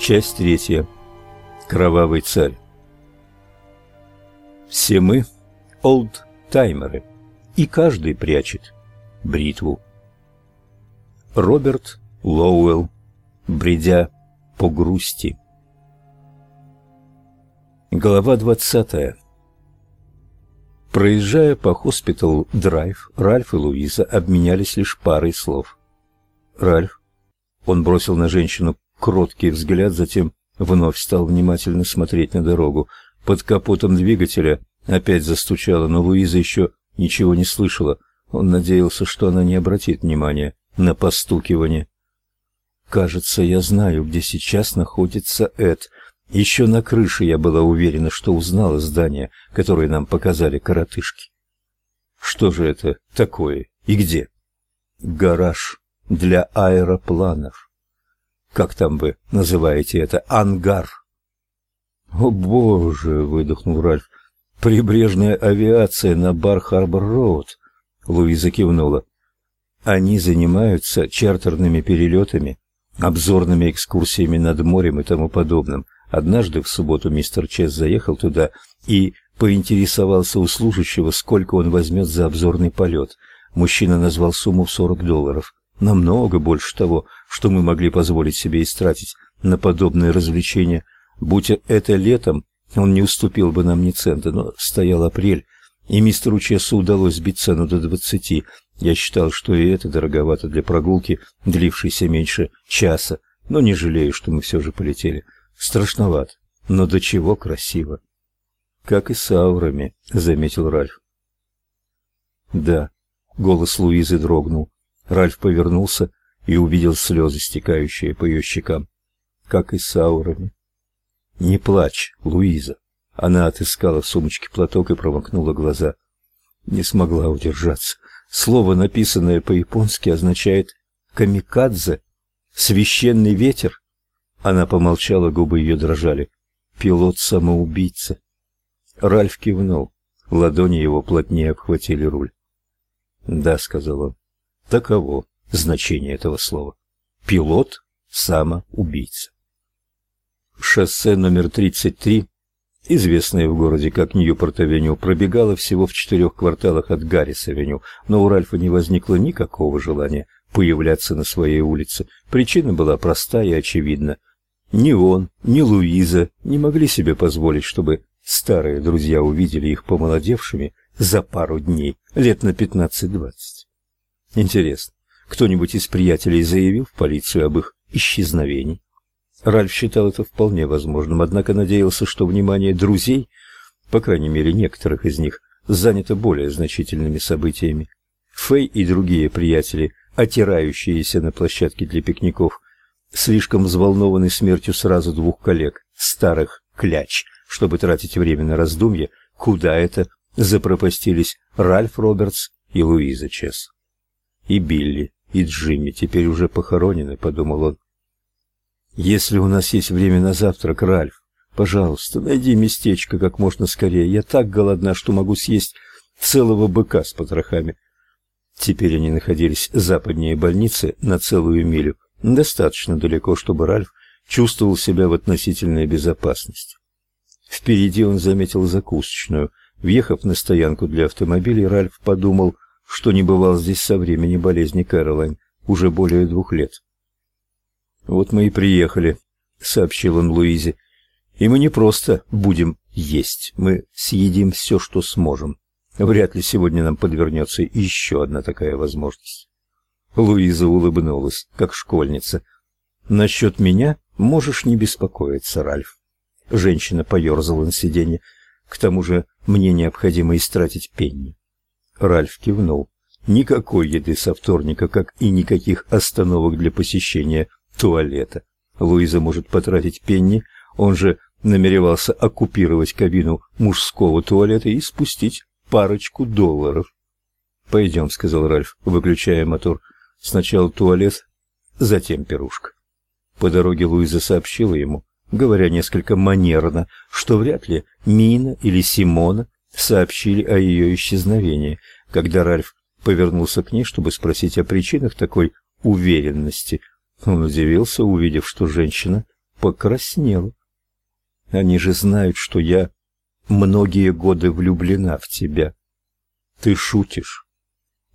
Часть третья. Кровавый царь. Все мы олдтаймеры, и каждый прячет бритву. Роберт Лоуэлл, бредя по грусти. Глава двадцатая. Проезжая по Hospital Drive, Ральф и Луиза обменялись лишь парой слов. Ральф. Он бросил на женщину кроткий взгляд, затем вновь стал внимательно смотреть на дорогу. Под капотом двигателя опять застучало, но Луиза еще ничего не слышала. Он надеялся, что она не обратит внимания на постукивание. «Кажется, я знаю, где сейчас находится Эд», еще на крыше я была уверена, что узнала здание, которое нам показали коротышки. Что же это такое и где? Гараж для аэропланов. Как там вы называете это? Ангар. О, боже, выдохнул Ральф. Прибрежная авиация на Бар-Харбор-Роуд. Луиза кивнула. Они занимаются чартерными перелетами, обзорными экскурсиями над морем и тому подобным. Однажды в субботу мистер Чес заехал туда и поинтересовался у служащего, сколько он возьмет за обзорный полет. Мужчина назвал сумму в 40 долларов. Намного больше того, что мы могли позволить себе истратить на подобные развлечения. Будь это летом, он не уступил бы нам ни цента, но стоял апрель, и мистеру Чесу удалось сбить цену до двадцати. Я считал, что и это дороговато для прогулки, длившейся меньше часа, но не жалею, что мы все же полетели. Страшновато, но до чего красиво. Как и с аурами, заметил Ральф. Да, голос Луизы дрогнул. Ральф повернулся и увидел слезы, стекающие по ее щекам. Как и с аурами. Не плачь, Луиза. Она отыскала в сумочке платок и промокнула глаза. Не смогла удержаться. Слово, написанное по-японски, означает камикадзе, священный ветер. Она помолчала, губы ее дрожали. Пилот-самоубийца. Ральф кивнул. Ладони его плотнее обхватили руль. "Да", сказал он. "Таково значение этого слова. Пилот-самоубийца". Шоссе номер 33, известное в городе как Ньюпорт-авеню, пробегало всего в четырех кварталах от Гаррис-авеню, но у Ральфа не возникло никакого желания появляться на своей улице. Причина была проста и очевидна. Ни он, ни Луиза не могли себе позволить, чтобы старые друзья увидели их помолодевшими за пару дней, лет на пятнадцать-двадцать. Интересно, кто-нибудь из приятелей заявил в полицию об их исчезновении? Ральф считал это вполне возможным, однако надеялся, что внимание друзей, по крайней мере некоторых из них, занято более значительными событиями. Фэй и другие приятели, отирающиеся на площадке для пикников, слишком взволнованы смертью сразу двух коллег, старых кляч, чтобы тратить время на раздумья, куда это запропастились Ральф Робертс и Луиза Чес. И Билли, и Джимми теперь уже похоронены, подумал он. Если у нас есть время на завтрак, Ральф, пожалуйста, найди местечко как можно скорее. Я так голодна, что могу съесть целого быка с потрохами. Теперь они находились западнее больницы на целую милю достаточно далеко, чтобы Ральф чувствовал себя в относительной безопасности. Впереди он заметил закусочную. Въехав на стоянку для автомобилей, Ральф подумал, что не бывал здесь со времени болезни Кэролайн, уже более двух лет. «Вот мы и приехали», — сообщил он Луизе. «И мы не просто будем есть, мы съедим все, что сможем. Вряд ли сегодня нам подвернется еще одна такая возможность». Луиза улыбнулась, как школьница. Насчет меня можешь не беспокоиться, Ральф. Женщина поерзала на сиденье. К тому же мне необходимо истратить пенни. Ральф кивнул. Никакой еды со вторника, как и никаких остановок для посещения туалета. Луиза может потратить пенни, он же намеревался оккупировать кабину мужского туалета и спустить парочку долларов. «Пойдем», — сказал Ральф, выключая мотор. Сначала туалет, затем пирушка. По дороге Луиза сообщила ему, говоря несколько манерно, что вряд ли Мина или Симона сообщили о ее исчезновении. Когда Ральф повернулся к ней, чтобы спросить о причинах такой уверенности, он удивился, увидев, что женщина покраснела. Они же знают, что я многие годы влюблена в тебя. Ты шутишь?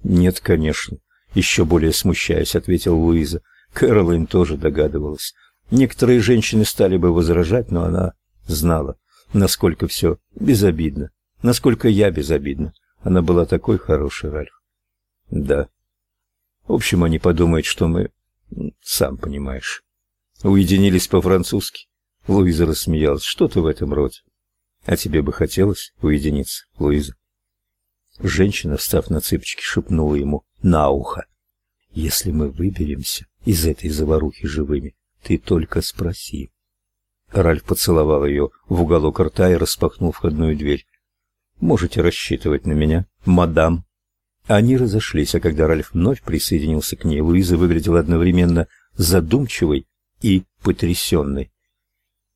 Нет, конечно, еще более смущаясь, ответил Луиза. Кэролайн тоже догадывалась. Некоторые женщины стали бы возражать, но она знала, насколько все безобидно, насколько я безобидна. Она была такой хорошей, Ральф. Да. В общем, они подумают, что мы, сам понимаешь, уединились по-французски. Луиза рассмеялась. Что-то в этом роде. А тебе бы хотелось уединиться, Луиза? Женщина, встав на цыпочки, шепнула ему на ухо: "Если мы выберемся из этой заварухи живыми, ты только спроси". Ральф поцеловал ее в уголок рта и распахнул входную дверь. Можете рассчитывать на меня, мадам. Они разошлись, а когда Ральф вновь присоединился к ней, Луиза выглядела одновременно задумчивой и потрясенной.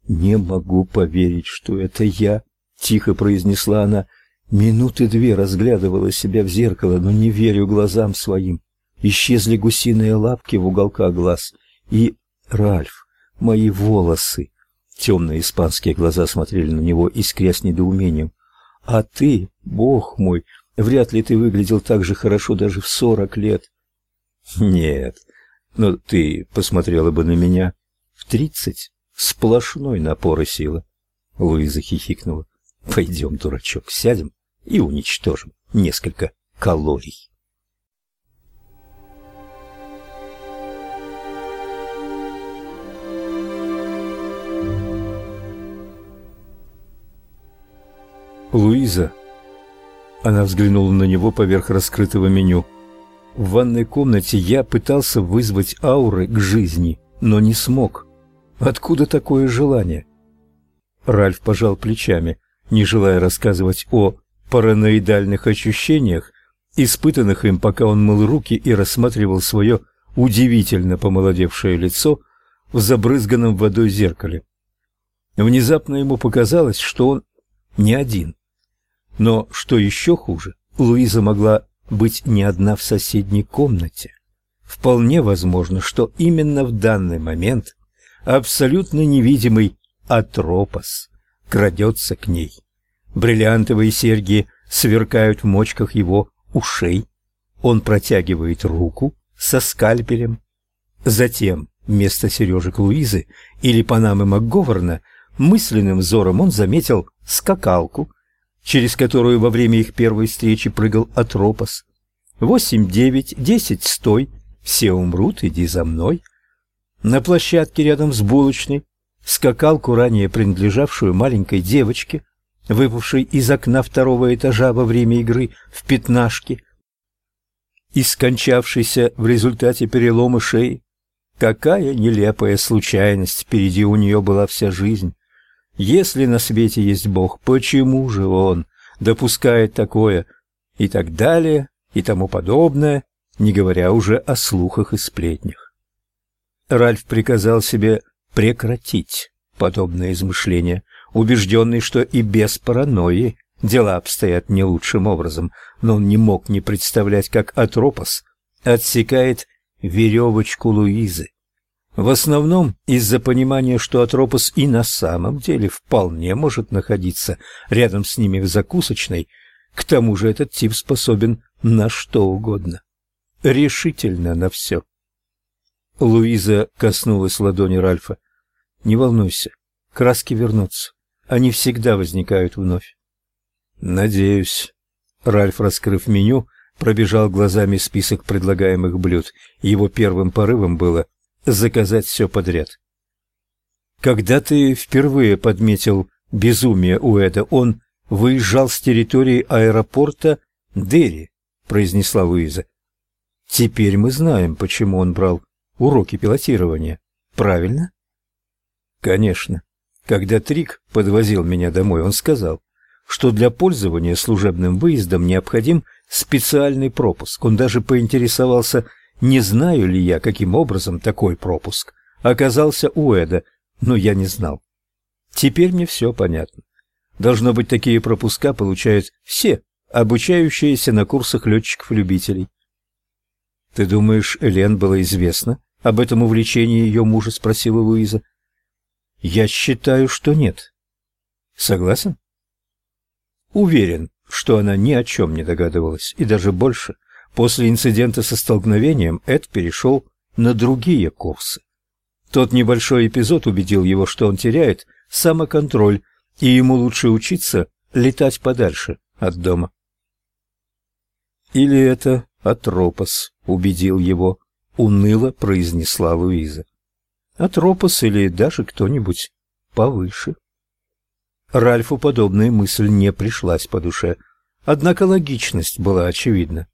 «Не могу поверить, что это я», — тихо произнесла она. Минуты две разглядывала себя в зеркало, но не верю глазам своим. Исчезли гусиные лапки в уголках глаз. И, Ральф, мои волосы. Темные испанские глаза смотрели на него, искрясь недоумением. А ты, бог мой, вряд ли ты выглядел так же хорошо даже в сорок лет. Нет, но ты посмотрела бы на меня в тридцать. Сплошной напор и сила. Луиза хихикнула. Пойдем, дурачок, сядем и уничтожим несколько калорий. Луиза. Она взглянула на него поверх раскрытого меню. В ванной комнате я пытался вызвать ауры к жизни, но не смог. Откуда такое желание? Ральф пожал плечами, не желая рассказывать о параноидальных ощущениях, испытанных им, пока он мыл руки и рассматривал свое удивительно помолодевшее лицо в забрызганном водой зеркале. Внезапно ему показалось, что он не один. Но что еще хуже, Луиза могла быть не одна в соседней комнате. Вполне возможно, что именно в данный момент абсолютно невидимый Атропос крадется к ней. Бриллиантовые серьги сверкают в мочках его ушей. Он протягивает руку со скальпелем. Затем вместо сережек Луизы или Панамы МакГоверна мысленным взором он заметил скакалку, через которую во время их первой встречи прыгал Атропос. Восемь, девять, десять, стой, все умрут, иди за мной. На площадке рядом с булочной скакалку, ранее принадлежавшую маленькой девочке, выпавшей из окна второго этажа во время игры в пятнашки и скончавшейся в результате перелома шеи. Какая нелепая случайность, впереди у нее была вся жизнь. Если на свете есть Бог, почему же Он допускает такое и так далее и тому подобное, не говоря уже о слухах и сплетнях? Ральф приказал себе прекратить подобные измышления, убежденный, что и без паранойи дела обстоят не лучшим образом, но он не мог не представлять, как Атропос отсекает веревочку Луизы. В основном из-за понимания, что Атропос и на самом деле вполне может находиться рядом с ними в закусочной, к тому же этот тип способен на что угодно. Решительно на все. Луиза коснулась ладони Ральфа. «Не волнуйся, краски вернутся. Они всегда возникают вновь». «Надеюсь». Ральф, раскрыв меню, пробежал глазами список предлагаемых блюд. Его первым порывом было заказать все подряд. Когда ты впервые подметил безумие у Эда, он выезжал с территории аэропорта Дерри, произнесла Луиза. Теперь мы знаем, почему он брал уроки пилотирования. Правильно? Конечно. Когда Трик подвозил меня домой, он сказал, что для пользования служебным выездом необходим специальный пропуск. Он даже поинтересовался, не знаю ли я, каким образом такой пропуск оказался у Эда, но я не знал. Теперь мне все понятно. Должно быть, такие пропуска получают все обучающиеся на курсах летчиков-любителей. Ты думаешь, Элен было известно об этом увлечении ее мужа, спросила Луиза. Я считаю, что нет. Согласен? Уверен, что она ни о чем не догадывалась, и даже больше. После инцидента со столкновением Эд перешел на другие курсы. Тот небольшой эпизод убедил его, что он теряет самоконтроль, и ему лучше учиться летать подальше от дома. Или это Атропос убедил его, уныло произнесла Луиза. Атропос или даже кто-нибудь повыше. Ральфу подобная мысль не пришлась по душе, однако логичность была очевидна.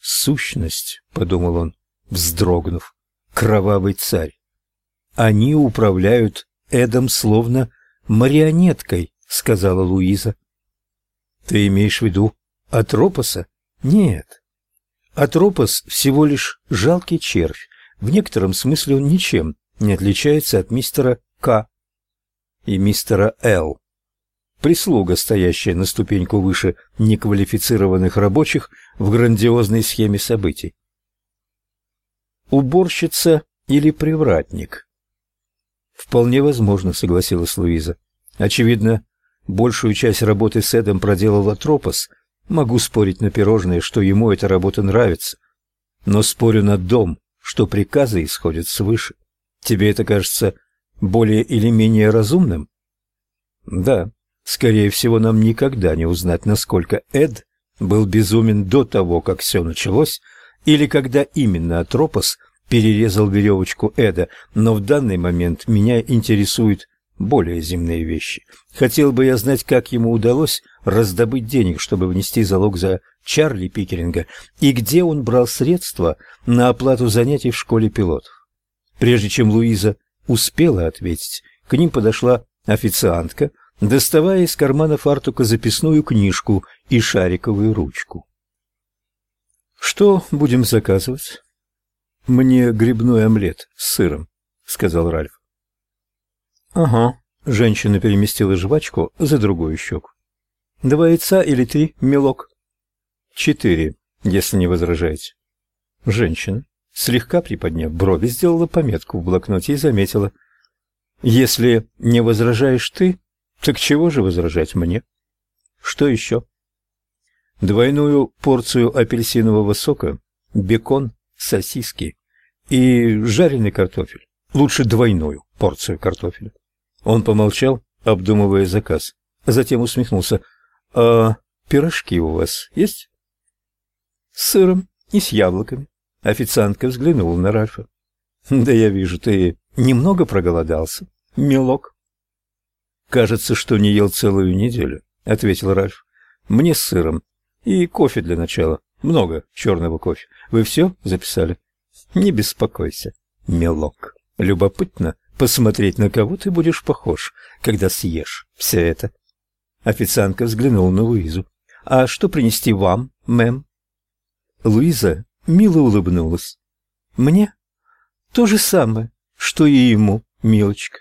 «Сущность», — подумал он, вздрогнув, — «кровавый царь. Они управляют Эдом словно марионеткой», — сказала Луиза. «Ты имеешь в виду Атропоса?» «Нет. Атропос всего лишь жалкий червь. В некотором смысле он ничем не отличается от мистера К и мистера Л. Прислуга, стоящая на ступеньку выше неквалифицированных рабочих в грандиозной схеме событий. Уборщица или привратник? Вполне возможно, согласилась Луиза. Очевидно, большую часть работы с Эдом проделал Атропос. Могу спорить на пирожные, что ему эта работа нравится. Но спорю на дом, что приказы исходят свыше. Тебе это кажется более или менее разумным? Да. Скорее всего, нам никогда не узнать, насколько Эд был безумен до того, как все началось, или когда именно Атропос перерезал веревочку Эда, но в данный момент меня интересуют более земные вещи. Хотел бы я знать, как ему удалось раздобыть денег, чтобы внести залог за Чарли Пикеринга, и где он брал средства на оплату занятий в школе пилотов. Прежде чем Луиза успела ответить, к ним подошла официантка, доставая из кармана фартука записную книжку и шариковую ручку. «Что будем заказывать?» «Мне грибной омлет с сыром», — сказал Ральф. «Ага», — женщина переместила жвачку за другую щеку. «Два яйца или три, мелок?» «Четыре, если не возражаете». Женщина, слегка приподняв брови, сделала пометку в блокноте и заметила. «Если не возражаешь ты, так чего же возражать мне? Что еще?» «Двойную порцию апельсинового сока, бекон, сосиски и жареный картофель. Лучше двойную порцию картофеля». Он помолчал, обдумывая заказ, затем усмехнулся. «А пирожки у вас есть?» «С сыром и с яблоками». Официантка взглянула на Ральфа. «Да я вижу, ты немного проголодался, милок». «Кажется, что не ел целую неделю», — ответил Ральф. «Мне с сыром. И кофе для начала. Много черного кофе. Вы все записали?» «Не беспокойся, милок. Любопытно посмотреть, на кого ты будешь похож, когда съешь все это». Официантка взглянула на Луизу. «А что принести вам, мэм?» Луиза мило улыбнулась. Мне то же самое, что и ему, милочка.